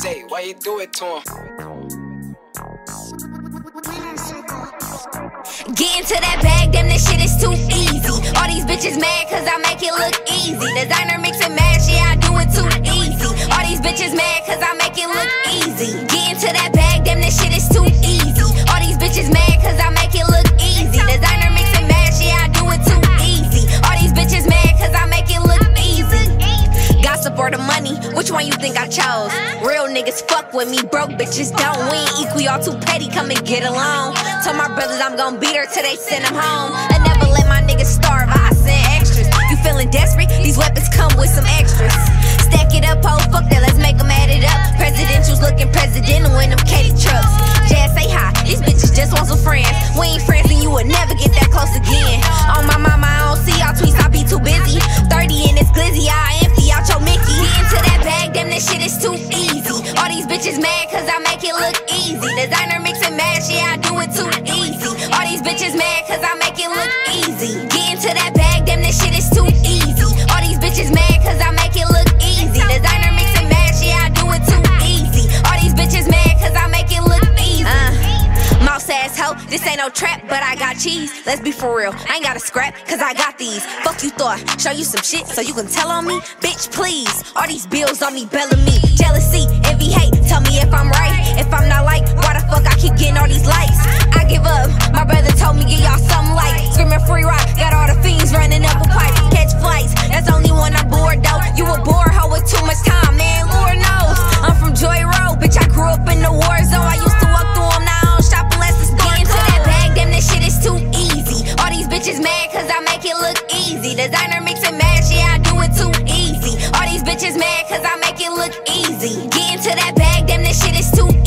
Say, why you do it to him? Get into that bag, damn, this shit is too easy. All these bitches mad cause I make it look easy. Designer mix and match, yeah, I do it too easy. All these bitches mad cause I one you think I chose? Real niggas fuck with me, broke bitches don't. We ain't equal, y'all too petty, come and get along. Tell my brothers I'm gon' beat her till they send them home. I never let my niggas starve, I look easy. Designer mix and match, yeah, I do it too easy. All these bitches mad cause I make it look easy. Get into that bag, damn, this shit is too easy. All these bitches mad cause I make it look easy. Designer mix and match, yeah, I do it too easy. All these bitches mad cause I make it look easy. Uh. Mouse ass hoe, this ain't no trap, but I got cheese. Let's be for real, I ain't got a scrap, cause I got these. Fuck you thought, show you some shit so you can tell on me? Bitch, please. All these bills on me, belling me. Jealousy, envy, hate, Designer mix and match, yeah, I do it too easy. All these bitches mad cause I make it look easy. Get into that bag, damn, this shit is too